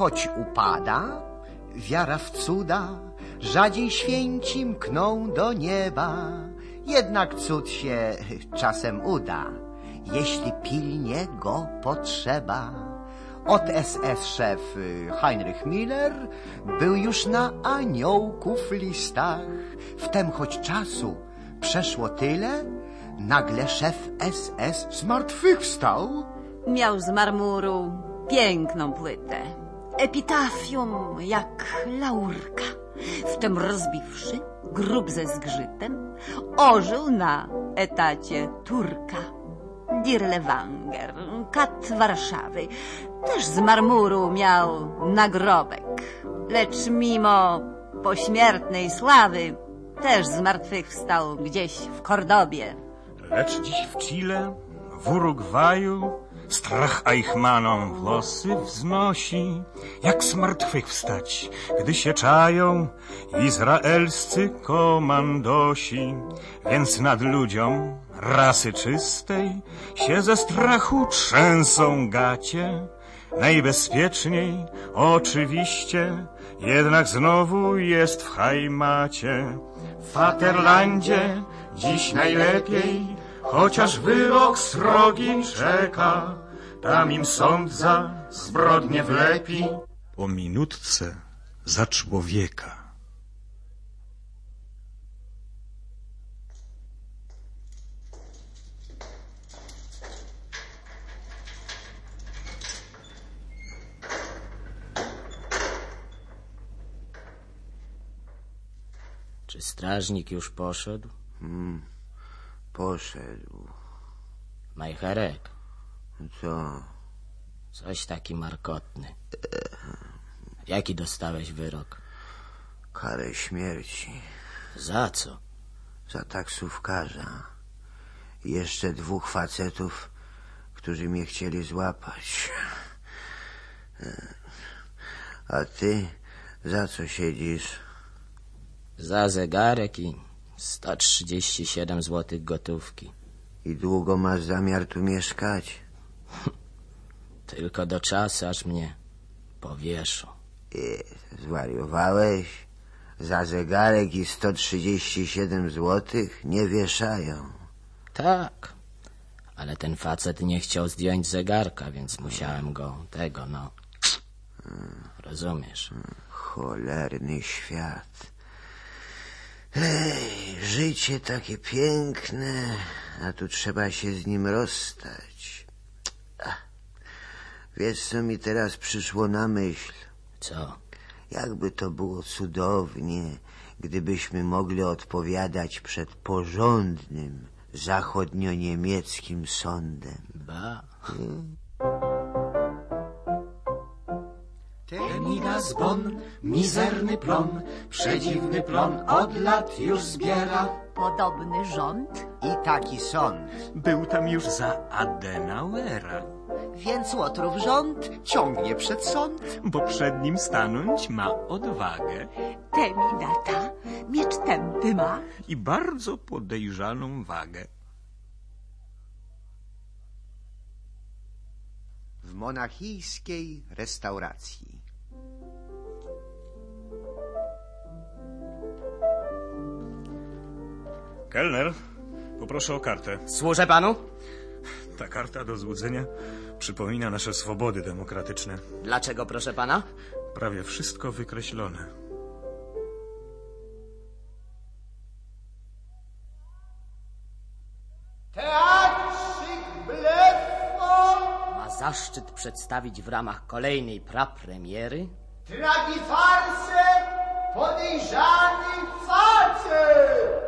choć upada, wiara w cuda, rzadziej święci mkną do nieba. Jednak cud się czasem uda, jeśli pilnie go potrzeba. Od SS szef Heinrich Miller był już na aniołków listach. Wtem choć czasu przeszło tyle, nagle szef SS zmartwychwstał. Miał z marmuru piękną płytę. Epitafium jak laurka. Wtem rozbiwszy grób ze zgrzytem, ożył na etacie Turka. Dirlewanger, kat Warszawy, też z marmuru miał nagrobek. Lecz mimo pośmiertnej sławy, też zmartwychwstał gdzieś w Kordobie. Lecz dziś w Chile, w Urugwaju, strach Eichmanom włosy wznosi. Jak z martwych wstać, gdy się czają izraelscy komandosi. Więc nad ludziom rasy czystej się ze strachu trzęsą gacie. Najbezpieczniej, oczywiście, jednak znowu jest w Hajmacie. W Faterlandzie dziś najlepiej, chociaż wyrok srogi czeka. Tam im sąd za zbrodnie wlepi. Po minutce za człowieka. Czy strażnik już poszedł? Poszedł. Majcherek, Co? coś taki markotny. Jaki dostałeś wyrok? Karę śmierci Za co? za taksówkarza. Jeszcze dwóch facetów, którzy mnie chcieli złapać. A ty za co siedzisz? Za zegarek i 137 złotych gotówki. I długo masz zamiar tu mieszkać? Tylko do czasu, aż mnie powieszą. I, zwariowałeś? Za zegarek i 137 złotych nie wieszają. Tak, ale ten facet nie chciał zdjąć zegarka, więc musiałem go tego, no. Rozumiesz? Cholerny świat. Ej, życie takie piękne, a tu trzeba się z nim rozstać. Ach, Wiesz, co mi teraz przyszło na myśl? Co? Jakby to było cudownie, gdybyśmy mogli odpowiadać przed porządnym, zachodnio-niemieckim sądem. Ba. Temida zbon, mizerny plon, przedziwny plon od lat już zbiera. Podobny rząd I taki sąd. Był tam już za Adenauera, Więc Łotrów rząd ciągnie przed sąd. bo przed nim stanąć ma odwagę Temidata miecz tępy ma. i bardzo podejrzaną wagę. W monachijskiej restauracji. Kelner, poproszę o kartę. Służę panu? Ta karta do złudzenia przypomina nasze swobody demokratyczne. Dlaczego, proszę pana? Prawie wszystko wykreślone. Teatrzyk Ma zaszczyt przedstawić w ramach kolejnej prapremiery tragi farsę, podejrzany facet.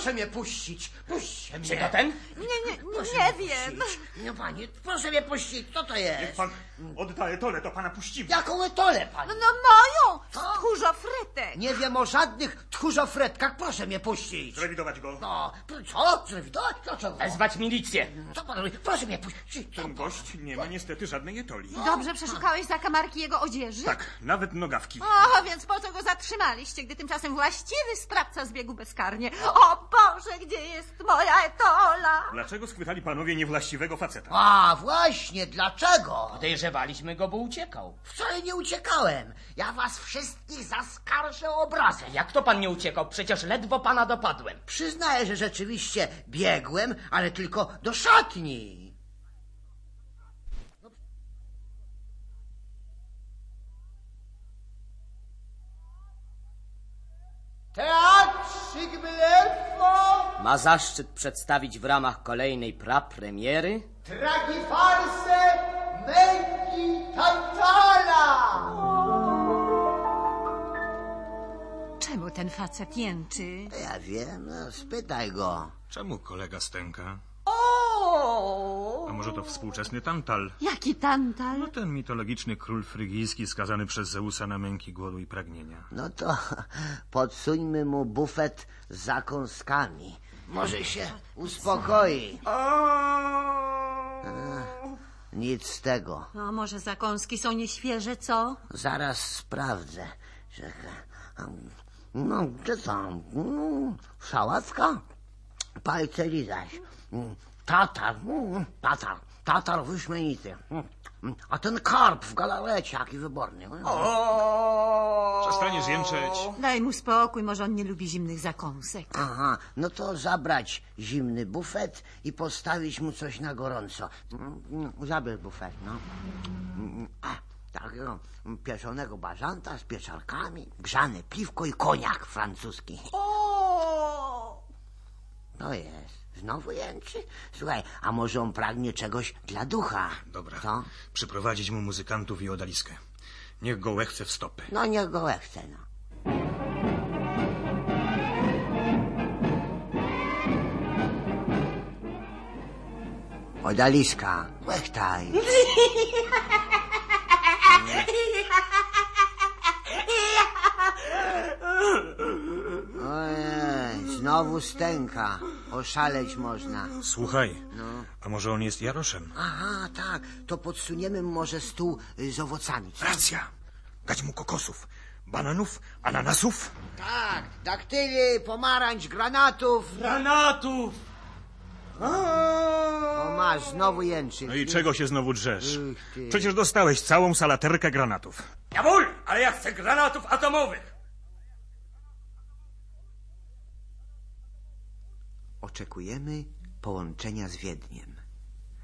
Proszę mnie puścić. Puśćcie mnie. Czy to ten? Nie, nie, nie, nie wiem. No panie, proszę mnie puścić. Co to jest? Pan odda etolę, to pana puścimy. Jaką etolę, No, pani? no moją! Co? Tchórzo frytek! Nie wiem o żadnych tchórzofretkach. Proszę mnie puścić. Zrewidować go. No, co? Zrewidować? Dlaczego? Wezwać milicję. Co pan robi? Proszę mnie puścić. Co Ten gość nie ma niestety żadnej etoli. Dobrze przeszukałeś zakamarki jego odzieży? Tak, nawet nogawki. O, więc po co go zatrzymaliście, gdy tymczasem właściwy sprawca zbiegł bezkarnie? O Boże, gdzie jest moja etola? Dlaczego schwytali panowie niewłaściwego faceta? A, właśnie, dlaczego? Podejrzewaliśmy go, bo uciekał. Wcale nie uciekałem. Ja was wszystkich zaskarżę o obrazę. Jak to pan nie uciekał? Przecież ledwo pana dopadłem. Przyznaję, że rzeczywiście biegłem, ale tylko do szatni. Teatrzyk Blefo, Ma zaszczyt przedstawić w ramach kolejnej prapremiery tragifarsę męki Tantala. Czemu ten facet jęczy? Ja wiem, no spytaj go. Czemu kolega stęka? O! A może to współczesny Tantal? Jaki tantal? No ten mitologiczny król frygijski skazany przez Zeusa na męki głodu i pragnienia. No to podsuńmy mu bufet z zakąskami. Może się uspokoi. Nic z tego. A może zakąski są nieświeże, co? Zaraz sprawdzę. Czekaj. No, gdzie tam? Mm, Sałatka? Palce lizać. Mm, Tatar, mm, tatar, tatar wyśmienity. Mm, mm, A ten karp w galarecie, jaki wyborny. Przestaniesz jęczeć. Daj mu spokój, może on nie lubi zimnych zakąsek. Aha, no to zabrać zimny bufet i postawić mu coś na gorąco. Mm, mm, Zabierz bufet, no. Mm, A, takiego pieczonego bażanta z pieczarkami, grzane piwko i koniak francuski. O! To jest. Znowu jęczy? Słuchaj, a może on pragnie czegoś dla ducha? Dobra, Co? przyprowadzić mu muzykantów i odaliskę. Niech go łechce w stopy. No niech go chce, no. Odaliska, łechtaj. Ojej, znowu stęka. Oszaleć można. Słuchaj, a może on jest Jaroszem? Aha, tak, to podsuniemy może stół y, z owocami. co? Racja! Dać mu kokosów, bananów, ananasów. Tak, daktyli, pomarańcz, granatów. Granatów! O masz, znowu jęczy. No i czego się znowu drzesz? Przecież dostałeś całą salaterkę granatów. Jabul, ale ja chcę granatów atomowych! Oczekujemy połączenia z Wiedniem.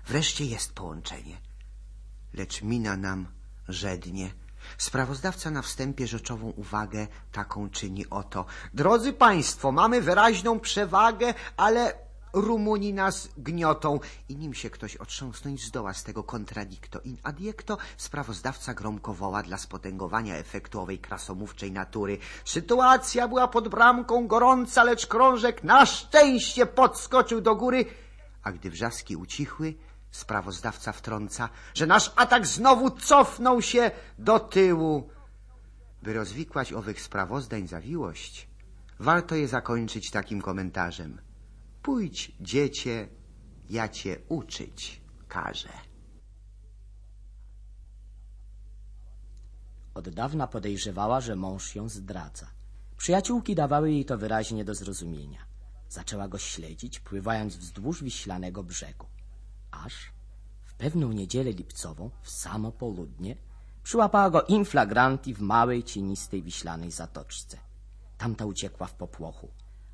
Wreszcie jest połączenie. Lecz mina nam żednie. Sprawozdawca na wstępie rzeczową uwagę taką czyni oto. Drodzy Państwo, mamy wyraźną przewagę, ale Rumuni nas gniotą i nim się ktoś otrząsnąć zdoła z tego contradicto in adiecto, sprawozdawca gromko woła dla spotęgowania efektu owej krasomówczej natury. Sytuacja była pod bramką gorąca, lecz krążek na szczęście podskoczył do góry, a gdy wrzaski ucichły, sprawozdawca wtrąca, że nasz atak znowu cofnął się do tyłu. By rozwikłać owych sprawozdań zawiłość, warto je zakończyć takim komentarzem. Pójdź, dziecię, ja cię uczyć każę. Od dawna podejrzewała, że mąż ją zdradza. Przyjaciółki dawały jej to wyraźnie do zrozumienia. Zaczęła go śledzić, pływając wzdłuż wiślanego brzegu. Aż w pewną niedzielę lipcową, w samo południe, przyłapała go in flagranti w małej, cienistej wiślanej zatoczce. Tamta uciekła w popłochu,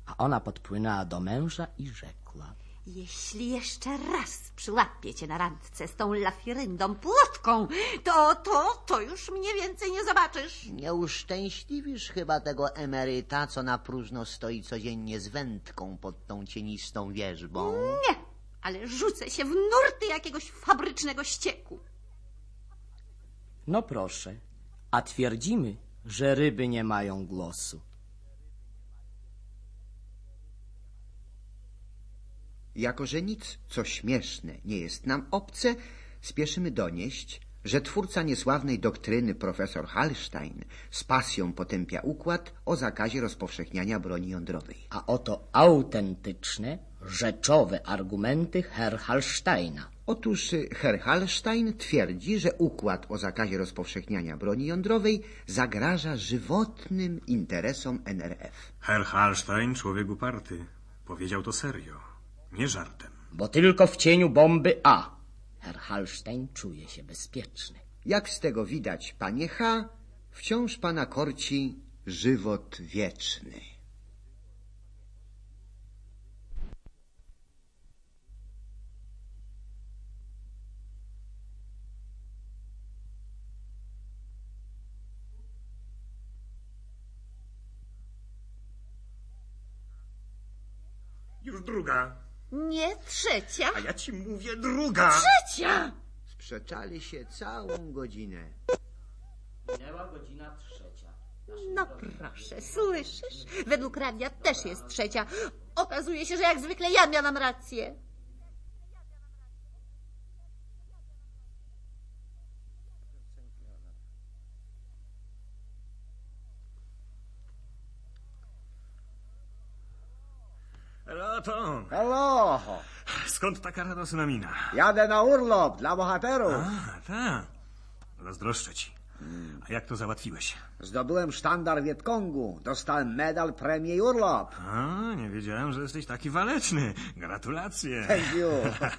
a ona podpłynęła do męża i rzekła... Jeśli jeszcze raz przyłapię cię na randce z tą lafiryndą plotką, to, to, to już mnie więcej nie zobaczysz. Nie uszczęśliwisz chyba tego emeryta, co na próżno stoi codziennie z wędką pod tą cienistą wierzbą. Nie, ale rzucę się w nurty jakiegoś fabrycznego ścieku. No proszę, a twierdzimy, że ryby nie mają głosu. Jako, że nic, co śmieszne, nie jest nam obce, spieszymy donieść, że twórca niesławnej doktryny profesor Hallstein z pasją potępia układ o zakazie rozpowszechniania broni jądrowej. A oto autentyczne, rzeczowe argumenty Herr Hallsteina. Otóż Herr Hallstein twierdzi, że układ o zakazie rozpowszechniania broni jądrowej zagraża żywotnym interesom NRF. Herr Hallstein, człowiek uparty, powiedział to serio, nie żartem. Bo tylko w cieniu bomby A Herr Hallstein czuje się bezpieczny. Jak z tego widać, panie H., wciąż pana korci żywot wieczny. Już druga. Nie trzecia. A ja ci mówię druga. Trzecia! Sprzeczali się całą godzinę. Minęła godzina trzecia. No proszę, słyszysz? Według radia też jest trzecia. Okazuje się, że jak zwykle ja miałam rację. Raton, Halo, skąd taka radosna mina? jadę na urlop dla bohaterów. A, tak. Zazdroszczę ci. A jak to załatwiłeś? Zdobyłem sztandar Wietkongu, dostałem medal, premię i urlop. A, nie wiedziałem, że jesteś taki waleczny. Gratulacje. Thank you.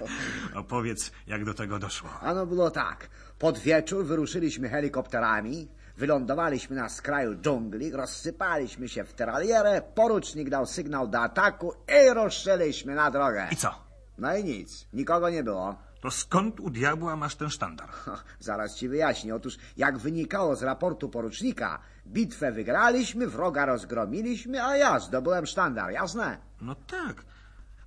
Opowiedz, jak do tego doszło. Ano było tak. Pod wieczór wyruszyliśmy helikopterami, wylądowaliśmy na skraju dżungli, rozsypaliśmy się w teralierę, porucznik dał sygnał do ataku i ruszyliśmy na drogę. I co? No i nic, nikogo nie było. To skąd u diabła masz ten sztandar? Zaraz ci wyjaśnię. Otóż, jak wynikało z raportu porucznika, bitwę wygraliśmy, wroga rozgromiliśmy, a ja zdobyłem sztandar, jasne? No tak,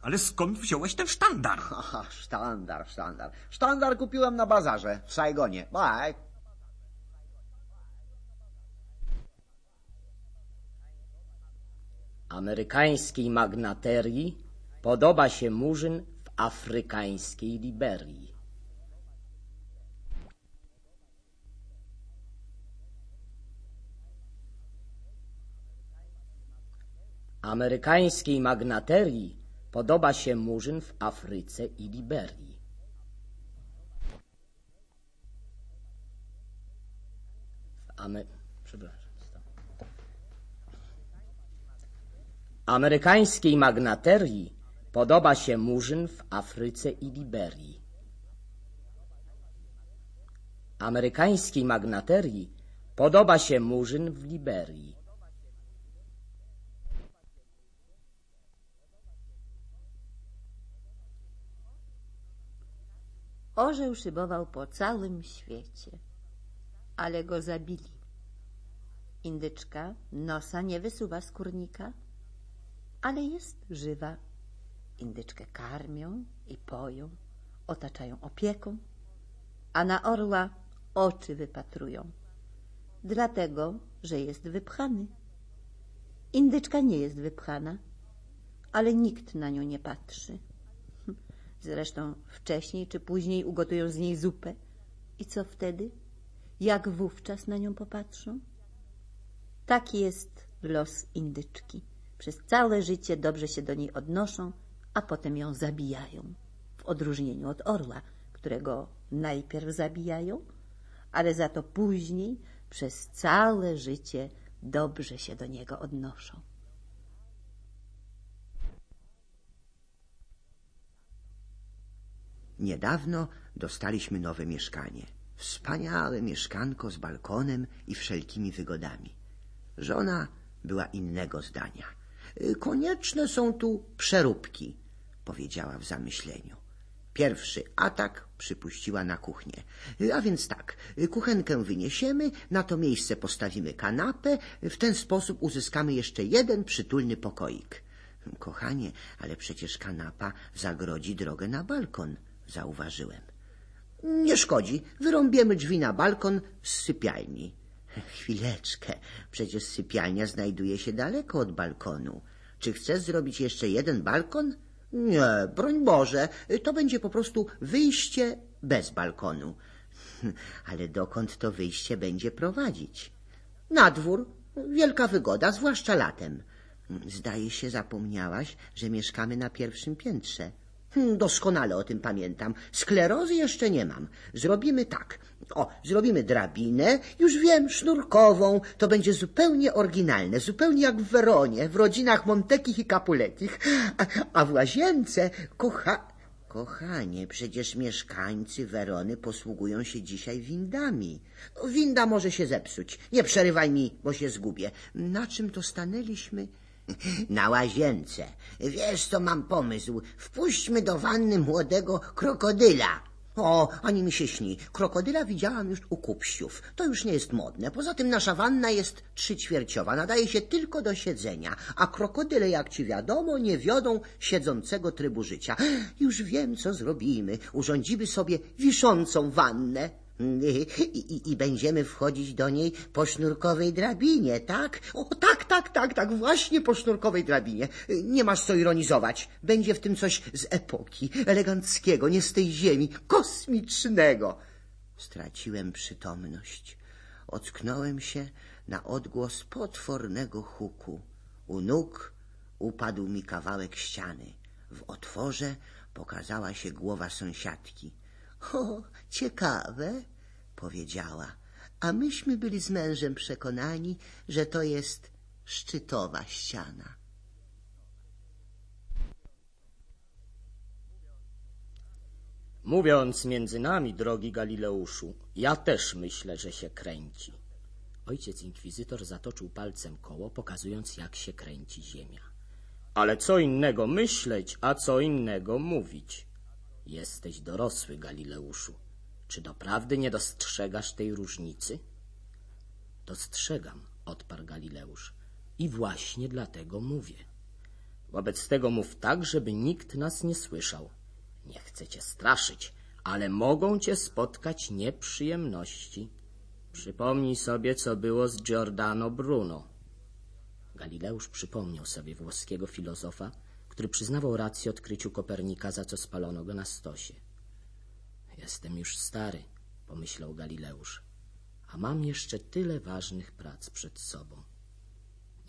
ale skąd wziąłeś ten sztandar? Aha, sztandar, sztandar. Sztandar kupiłem na bazarze w Saigonie. Bye. Amerykańskiej magnaterii podoba się murzyn w afrykańskiej Liberii. Amerykańskiej magnaterii podoba się murzyn w Afryce i Liberii. W. Przepraszam. Amerykańskiej magnaterii podoba się murzyn w Afryce i Liberii. Amerykańskiej magnaterii podoba się murzyn w Liberii. Orzeł szybował po całym świecie, ale go zabili. Indyczka nosa nie wysuwa z kurnika, ale jest żywa. Indyczkę karmią i poją, otaczają opieką, a na orła oczy wypatrują, dlatego, że jest wypchany. Indyczka nie jest wypchana, ale nikt na nią nie patrzy. Zresztą wcześniej czy później ugotują z niej zupę. I co wtedy? Jak wówczas na nią popatrzą? Taki jest los indyczki. Przez całe życie dobrze się do niej odnoszą, a potem ją zabijają. W odróżnieniu od orła, którego najpierw zabijają, ale za to później przez całe życie dobrze się do niego odnoszą. Niedawno dostaliśmy nowe mieszkanie. Wspaniałe mieszkanko z balkonem i wszelkimi wygodami. Żona była innego zdania. Konieczne są tu przeróbki, powiedziała w zamyśleniu. Pierwszy atak przypuściła na kuchnię. A więc tak, kuchenkę wyniesiemy, na to miejsce postawimy kanapę, w ten sposób uzyskamy jeszcze jeden przytulny pokoik. Kochanie, ale przecież kanapa zagrodzi drogę na balkon, zauważyłem. Nie szkodzi, wyrąbiemy drzwi na balkon z sypialni. Chwileczkę, przecież sypialnia znajduje się daleko od balkonu. Czy chcesz zrobić jeszcze jeden balkon? Nie, broń Boże, to będzie po prostu wyjście bez balkonu. Ale dokąd to wyjście będzie prowadzić? Na dwór, wielka wygoda, zwłaszcza latem. Zdaje się, zapomniałaś, że mieszkamy na pierwszym piętrze. Hmm, Doskonale o tym pamiętam. Sklerozy jeszcze nie mam. Zrobimy tak. O, zrobimy drabinę, już wiem, sznurkową. To będzie zupełnie oryginalne, zupełnie jak w Weronie, w rodzinach Montekich i Capuletich. A, a w łazience, kocha... Kochanie, przecież mieszkańcy Werony posługują się dzisiaj windami. Winda może się zepsuć. Nie przerywaj mi, bo się zgubię. Na czym to stanęliśmy? Na łazience. Wiesz, co mam pomysł. Wpuśćmy do wanny młodego krokodyla. O, ani mi się śni. Krokodyla widziałam już u kupściów. To już nie jest modne. Poza tym nasza wanna jest trzyćwierciowa. Nadaje się tylko do siedzenia. A krokodyle, jak ci wiadomo, nie wiodą siedzącego trybu życia. Już wiem, co zrobimy. Urządzimy sobie wiszącą wannę. I, i, I będziemy wchodzić do niej po sznurkowej drabinie, tak? O, tak, tak, tak, tak, właśnie po sznurkowej drabinie. Nie masz co ironizować. Będzie w tym coś z epoki, eleganckiego, nie z tej ziemi, kosmicznego. Straciłem przytomność. Ocknąłem się na odgłos potwornego huku. U nóg upadł mi kawałek ściany. W otworze pokazała się głowa sąsiadki. O, ciekawe, powiedziała, a myśmy byli z mężem przekonani, że to jest szczytowa ściana. Mówiąc między nami, drogi Galileuszu, ja też myślę, że się kręci. Ojciec inkwizytor zatoczył palcem koło, pokazując, jak się kręci ziemia. Ale co innego myśleć, a co innego mówić. Jesteś dorosły, Galileuszu. Czy doprawdy nie dostrzegasz tej różnicy? Dostrzegam, odparł Galileusz. I właśnie dlatego mówię. Wobec tego mów tak, żeby nikt nas nie słyszał. Nie chcę cię straszyć, ale mogą cię spotkać nieprzyjemności. Przypomnij sobie, co było z Giordano Bruno. Galileusz przypomniał sobie włoskiego filozofa, który przyznawał rację odkryciu Kopernika, za co spalono go na stosie. Jestem już stary, pomyślał Galileusz, a mam jeszcze tyle ważnych prac przed sobą.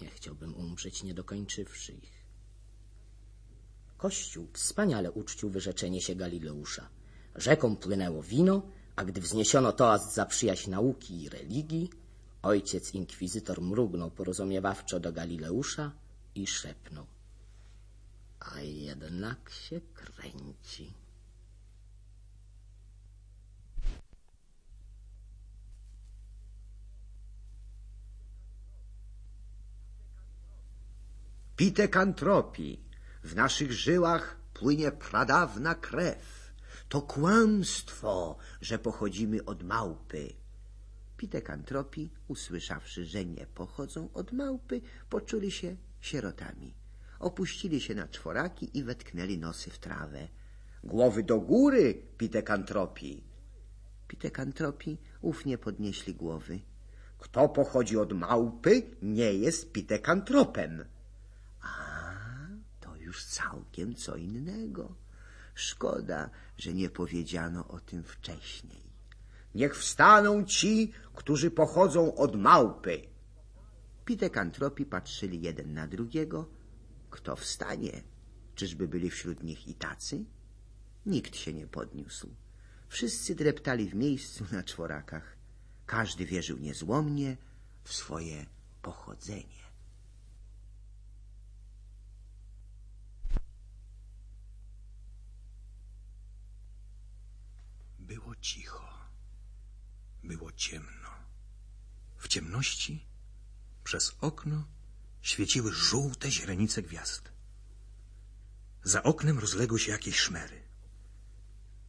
Nie chciałbym umrzeć, nie dokończywszy ich. Kościół wspaniale uczcił wyrzeczenie się Galileusza. Rzeką płynęło wino, a gdy wzniesiono toast za przyjaźń nauki i religii, ojciec inkwizytor mrugnął porozumiewawczo do Galileusza i szepnął. A jednak się kręci. Pitekantropii. W naszych żyłach płynie pradawna krew. To kłamstwo, że pochodzimy od małpy. Pitekantropii, usłyszawszy, że nie pochodzą od małpy, poczuli się sierotami. Opuścili się na czworaki i wetknęli nosy w trawę. Głowy do góry, pitekantropii. Pitekantropii ufnie podnieśli głowy. Kto pochodzi od małpy, nie jest pitekantropem. To już całkiem co innego. Szkoda, że nie powiedziano o tym wcześniej. Niech wstaną ci, którzy pochodzą od małpy. Pitekantropii patrzyli jeden na drugiego. Kto wstanie? Czyżby byli wśród nich i tacy? Nikt się nie podniósł. Wszyscy dreptali w miejscu na czworakach. Każdy wierzył niezłomnie w swoje pochodzenie. Było cicho. Było ciemno. W ciemności przez okno świeciły żółte źrenice gwiazd. Za oknem rozległy się jakieś szmery.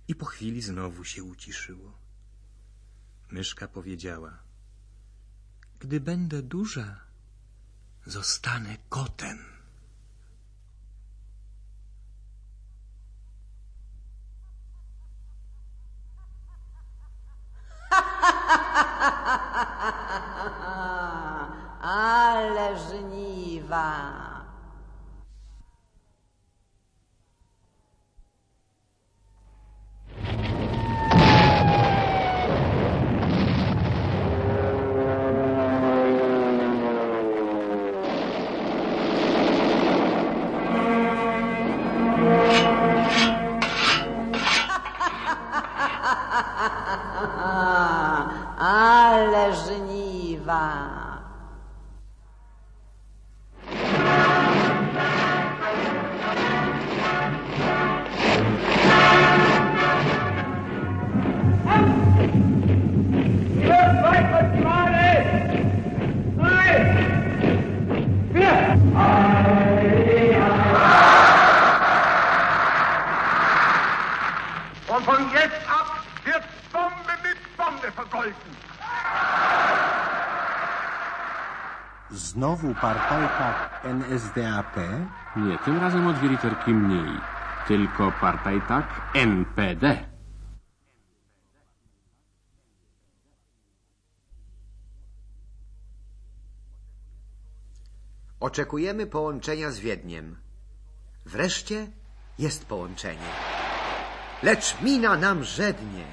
I po chwili znowu się uciszyło. Myszka powiedziała: Gdy będę duża, zostanę kotem. Ale NSDAP Nie, tym razem o dwie literki mniej. Tylko partajtak NPD. Oczekujemy połączenia z Wiedniem. Wreszcie jest połączenie. Lecz mina nam żednie.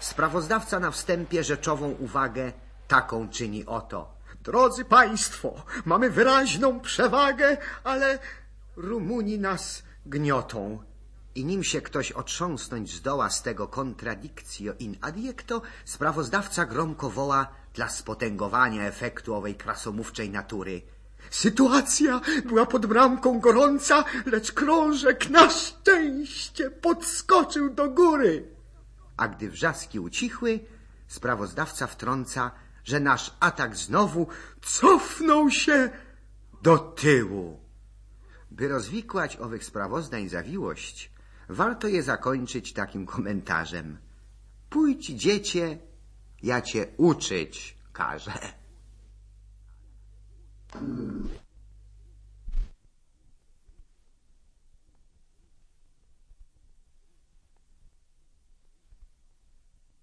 Sprawozdawca na wstępie rzeczową uwagę taką czyni oto. Drodzy Państwo, mamy wyraźną przewagę, ale Rumuni nas gniotą. I nim się ktoś otrząsnąć zdoła z tego contradictio in adiecto, sprawozdawca gromko woła dla spotęgowania efektu owej krasomówczej natury. Sytuacja była pod bramką gorąca, lecz krążek na szczęście podskoczył do góry. A gdy wrzaski ucichły, sprawozdawca wtrąca, że nasz atak znowu cofnął się do tyłu. By rozwikłać owych sprawozdań zawiłość, warto je zakończyć takim komentarzem. Pójdź, dziecię, ja cię uczyć każę.